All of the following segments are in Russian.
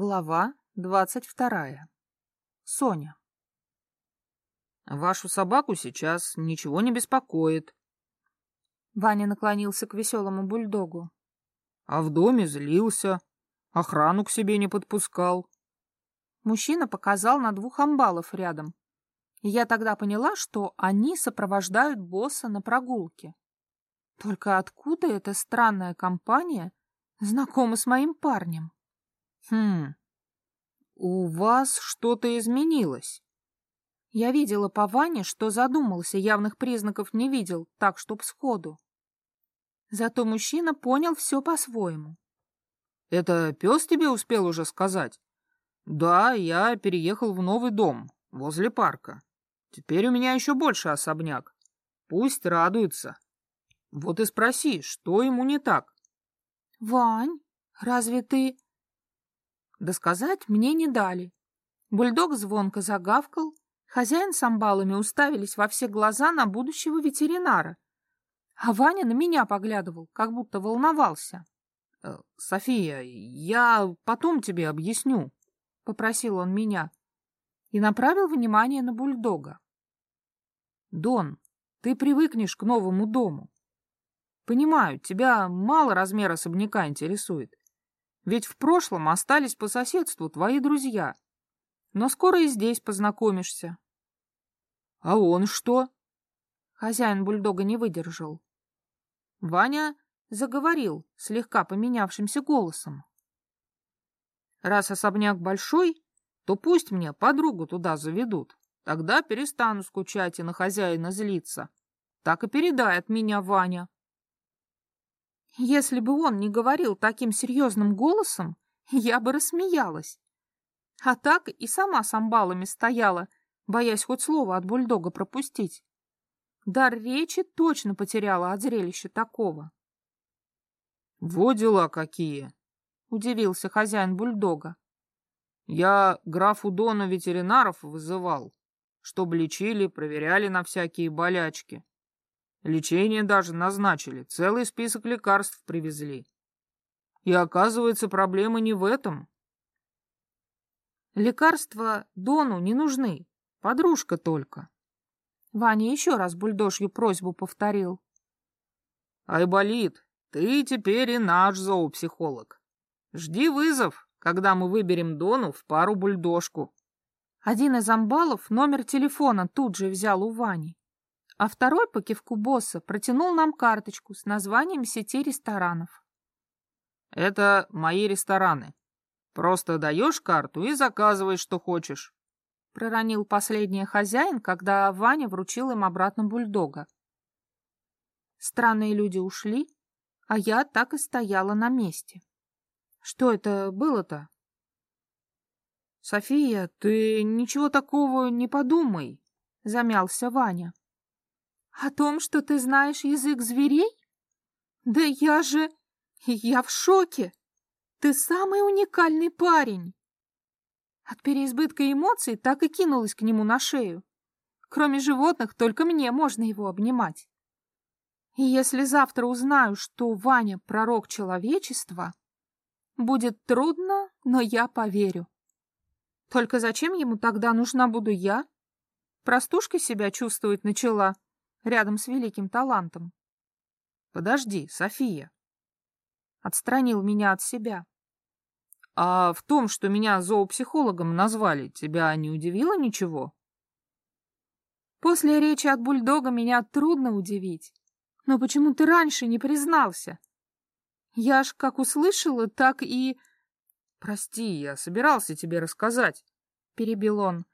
Глава двадцать вторая. Соня. Вашу собаку сейчас ничего не беспокоит. Ваня наклонился к веселому бульдогу. А в доме злился, охрану к себе не подпускал. Мужчина показал на двух амбалов рядом. И я тогда поняла, что они сопровождают босса на прогулке. Только откуда эта странная компания знакома с моим парнем? Хм, у вас что-то изменилось. Я видела по Ване, что задумался, явных признаков не видел, так, чтоб сходу. Зато мужчина понял все по-своему. — Это пес тебе успел уже сказать? — Да, я переехал в новый дом, возле парка. Теперь у меня еще больше особняк. Пусть радуется. Вот и спроси, что ему не так? — Вань, разве ты... Досказать мне не дали. Бульдог звонко загавкал, хозяин с амбалами уставились во все глаза на будущего ветеринара. А Ваня на меня поглядывал, как будто волновался. «Э, — София, я потом тебе объясню, — попросил он меня и направил внимание на бульдога. — Дон, ты привыкнешь к новому дому. Понимаю, тебя мало размер особняка интересует. Ведь в прошлом остались по соседству твои друзья. Но скоро и здесь познакомишься. — А он что? Хозяин бульдога не выдержал. Ваня заговорил слегка поменявшимся голосом. Раз особняк большой, то пусть мне подругу туда заведут. Тогда перестану скучать и на хозяина злиться. Так и передай от меня Ваня. Если бы он не говорил таким серьезным голосом, я бы рассмеялась. А так и сама с амбалами стояла, боясь хоть слово от бульдога пропустить. Дар речи точно потеряла от зрелища такого. — Вот дела какие! — удивился хозяин бульдога. — Я графу Дону ветеринаров вызывал, чтобы лечили, проверяли на всякие болячки. Лечение даже назначили, целый список лекарств привезли. И оказывается, проблема не в этом. Лекарства Дону не нужны, подружка только. Ваня еще раз бульдожью просьбу повторил. Айболит, ты теперь и наш зоопсихолог. Жди вызов, когда мы выберем Дону в пару бульдожку. Один из амбалов номер телефона тут же взял у Вани а второй по кивку босса протянул нам карточку с названием сети ресторанов. «Это мои рестораны. Просто даешь карту и заказывай, что хочешь», — проронил последний хозяин, когда Ваня вручил им обратно бульдога. Странные люди ушли, а я так и стояла на месте. Что это было-то? «София, ты ничего такого не подумай», — замялся Ваня. О том, что ты знаешь язык зверей? Да я же... Я в шоке. Ты самый уникальный парень. От переизбытка эмоций так и кинулась к нему на шею. Кроме животных, только мне можно его обнимать. И если завтра узнаю, что Ваня — пророк человечества, будет трудно, но я поверю. Только зачем ему тогда нужна буду я? Простушкой себя чувствовать начала — рядом с великим талантом. Подожди, София. Отстранил меня от себя. А в том, что меня зоопсихологом назвали, тебя не удивило ничего? После речи от бульдога меня трудно удивить. Но почему ты раньше не признался? Я ж как услышала, так и... Прости, я собирался тебе рассказать, — перебил он.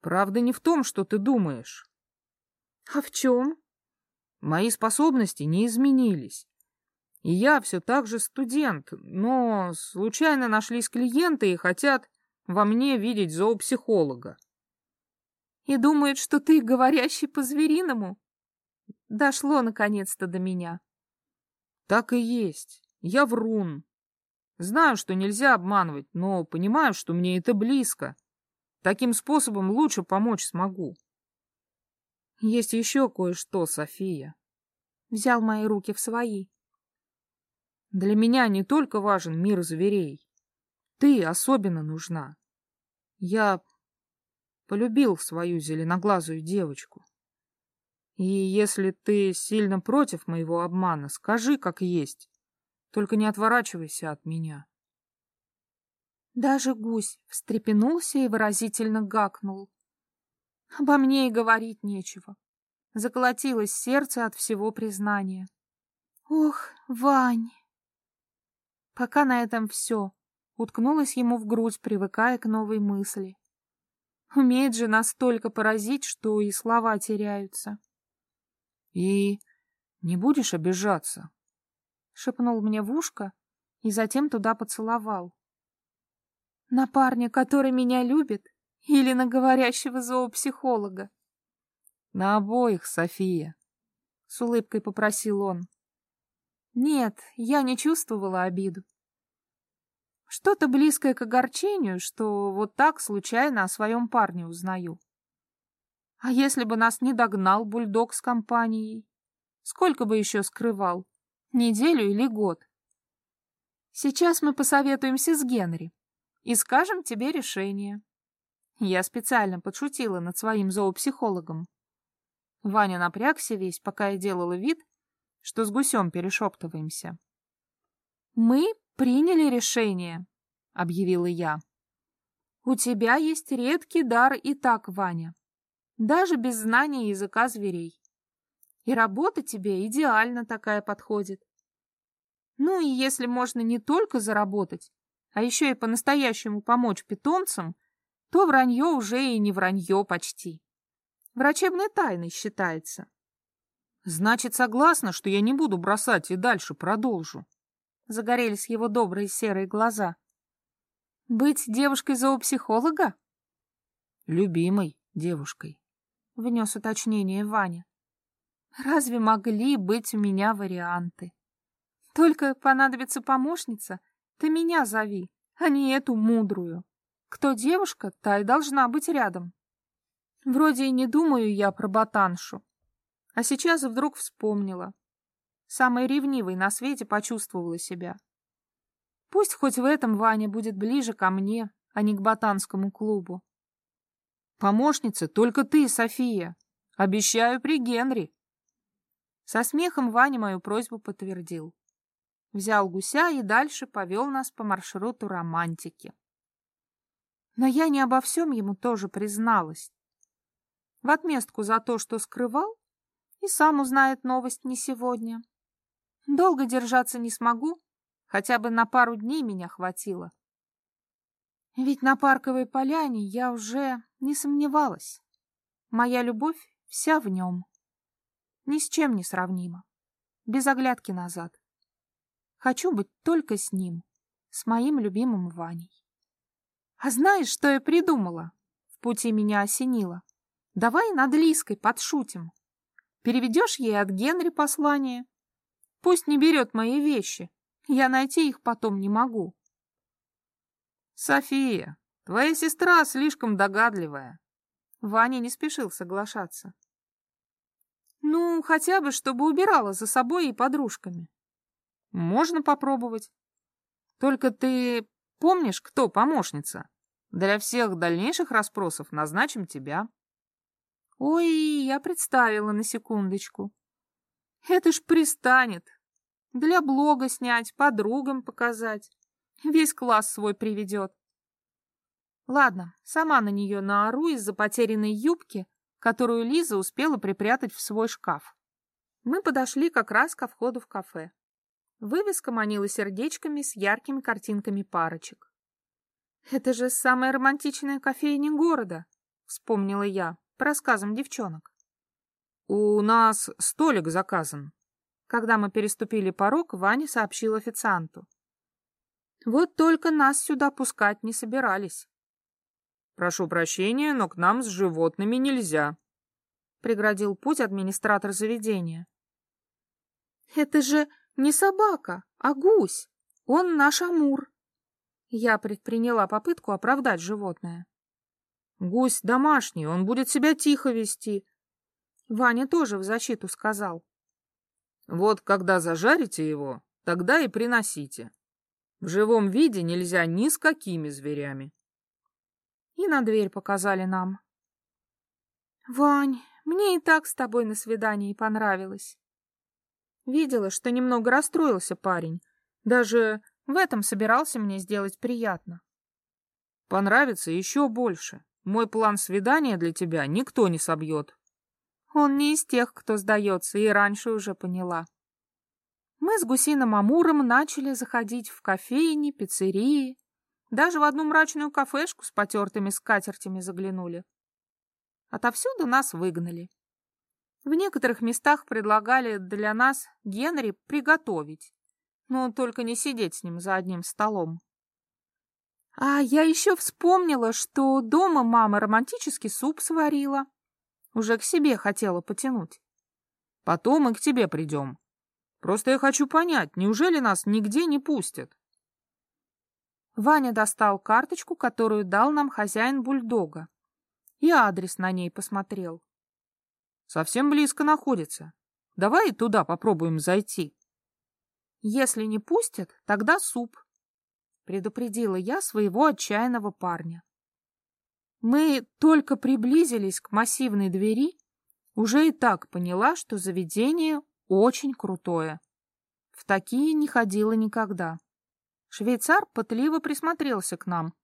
Правда не в том, что ты думаешь. А в чем? Мои способности не изменились. И я все так же студент, но случайно нашлись клиенты и хотят во мне видеть зоопсихолога. И думают, что ты говорящий по-звериному? Дошло наконец-то до меня. Так и есть. Я врун. Знаю, что нельзя обманывать, но понимаю, что мне это близко. Таким способом лучше помочь смогу. Есть еще кое-что, София. Взял мои руки в свои. Для меня не только важен мир зверей. ты особенно нужна. Я полюбил свою зеленоглазую девочку. И если ты сильно против моего обмана, скажи, как есть. Только не отворачивайся от меня. Даже гусь встрепенулся и выразительно гакнул. Обо мне и говорить нечего. Заколотилось сердце от всего признания. Ох, Вань! Пока на этом все. Уткнулась ему в грудь, привыкая к новой мысли. Умеет же настолько поразить, что и слова теряются. — И не будешь обижаться? — шепнул мне в ушко и затем туда поцеловал. — На парня, который меня любит, или на говорящего зоопсихолога? — На обоих, София, — с улыбкой попросил он. Нет, я не чувствовала обиду. Что-то близкое к огорчению, что вот так случайно о своем парне узнаю. А если бы нас не догнал бульдог с компанией? Сколько бы еще скрывал? Неделю или год? Сейчас мы посоветуемся с Генри и скажем тебе решение. Я специально подшутила над своим зоопсихологом. Ваня напрягся весь, пока я делала вид, что с гусем перешептываемся. «Мы приняли решение», — объявила я. «У тебя есть редкий дар и так, Ваня, даже без знания языка зверей. И работа тебе идеально такая подходит. Ну и если можно не только заработать, а еще и по-настоящему помочь питомцам, то вранье уже и не вранье почти. Врачебной тайной считается. Значит, согласна, что я не буду бросать и дальше продолжу. Загорелись его добрые серые глаза. Быть девушкой зоопсихолога? Любимой девушкой, внес уточнение Ваня. Разве могли быть у меня варианты? Только понадобится помощница, ты меня зови, а не эту мудрую. Кто девушка, та и должна быть рядом. Вроде и не думаю я про ботаншу. А сейчас вдруг вспомнила. Самой ревнивой на свете почувствовала себя. Пусть хоть в этом Ваня будет ближе ко мне, а не к ботанскому клубу. Помощница только ты, София. Обещаю при Генри. Со смехом Ваня мою просьбу подтвердил. Взял гуся и дальше повел нас по маршруту романтики. Но я не обо всем ему тоже призналась. В отместку за то, что скрывал, и сам узнает новость не сегодня. Долго держаться не смогу, хотя бы на пару дней меня хватило. Ведь на парковой поляне я уже не сомневалась. Моя любовь вся в нем ни с чем не сравнимо. Без оглядки назад. Хочу быть только с ним, с моим любимым Ваней. А знаешь, что я придумала? В пути меня осенило. Давай над Лиской подшутим. Переведешь ей от Генри послание. Пусть не берет мои вещи. Я найти их потом не могу. София, твоя сестра слишком догадливая. Ваня не спешил соглашаться. Ну, хотя бы, чтобы убирала за собой и подружками. Можно попробовать. Только ты помнишь, кто помощница? Для всех дальнейших расспросов назначим тебя. Ой, я представила на секундочку. Это ж пристанет. Для блога снять, подругам показать. Весь класс свой приведет. Ладно, сама на нее наору из-за потерянной юбки которую Лиза успела припрятать в свой шкаф. Мы подошли как раз ко входу в кафе. Вывеска манила сердечками с яркими картинками парочек. «Это же самая романтичная кофейня города», — вспомнила я по рассказам девчонок. «У нас столик заказан». Когда мы переступили порог, Ваня сообщил официанту. «Вот только нас сюда пускать не собирались. «Прошу прощения, но к нам с животными нельзя», — преградил путь администратор заведения. «Это же не собака, а гусь. Он наш Амур». Я предприняла попытку оправдать животное. «Гусь домашний, он будет себя тихо вести». Ваня тоже в защиту сказал. «Вот когда зажарите его, тогда и приносите. В живом виде нельзя ни с какими зверями. И на дверь показали нам. Вань, мне и так с тобой на свидании понравилось. Видела, что немного расстроился парень. Даже в этом собирался мне сделать приятно. Понравится еще больше. Мой план свидания для тебя никто не собьет. Он не из тех, кто сдается, и раньше уже поняла. Мы с Гусиным Амуром начали заходить в кофейни, пиццерии, даже в одну мрачную кафешку с потертыми скатертями заглянули. Отовсюду нас выгнали. В некоторых местах предлагали для нас Генри приготовить, но только не сидеть с ним за одним столом. А я еще вспомнила, что дома мама романтический суп сварила. Уже к себе хотела потянуть. Потом и к тебе придем. Просто я хочу понять, неужели нас нигде не пустят? Ваня достал карточку, которую дал нам хозяин бульдога, и адрес на ней посмотрел. Совсем близко находится. Давай туда попробуем зайти. Если не пустят, тогда суп, предупредила я своего отчаянного парня. Мы только приблизились к массивной двери, уже и так поняла, что заведение очень крутое. В такие не ходила никогда. Швейцар пытливо присмотрелся к нам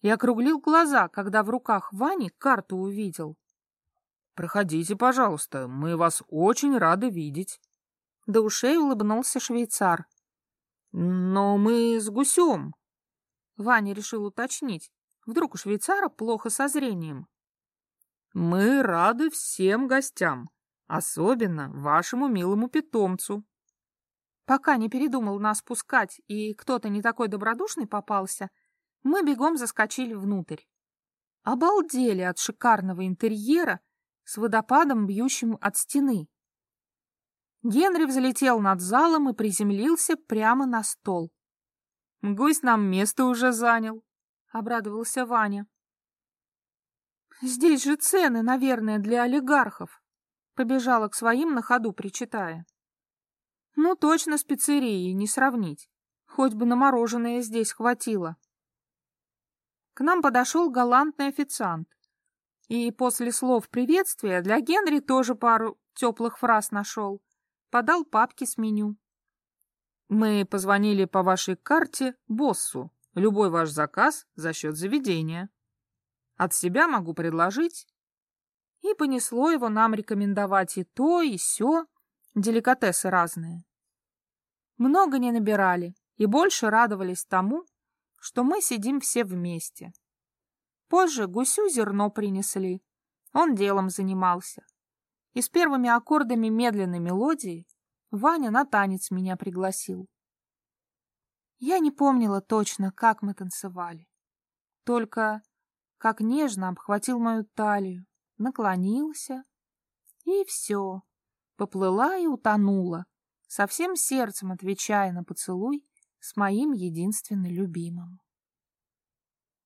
и округлил глаза, когда в руках Вани карту увидел. «Проходите, пожалуйста, мы вас очень рады видеть». До ушей улыбнулся швейцар. «Но мы с гусем», Ваня решил уточнить. Вдруг у швейцара плохо со зрением. «Мы рады всем гостям, особенно вашему милому питомцу». Пока не передумал нас пускать и кто-то не такой добродушный попался, мы бегом заскочили внутрь. Обалдели от шикарного интерьера с водопадом, бьющим от стены. Генри взлетел над залом и приземлился прямо на стол. Гусь нам место уже занял, — обрадовался Ваня. Здесь же цены, наверное, для олигархов. Побежала к своим на ходу, причитая. Ну, точно с пиццерией не сравнить. Хоть бы на мороженое здесь хватило. К нам подошел галантный официант. И после слов приветствия для Генри тоже пару теплых фраз нашел. Подал папки с меню. Мы позвонили по вашей карте боссу. Любой ваш заказ за счет заведения. От себя могу предложить. И понесло его нам рекомендовать и то, и сё, деликатесы разные. Много не набирали и больше радовались тому, что мы сидим все вместе. Позже гусю зерно принесли, он делом занимался. И с первыми аккордами медленной мелодии Ваня на танец меня пригласил. Я не помнила точно, как мы танцевали. Только как нежно обхватил мою талию, наклонился, и все. Поплыла и утонула, со всем сердцем отвечая на поцелуй с моим единственным любимым.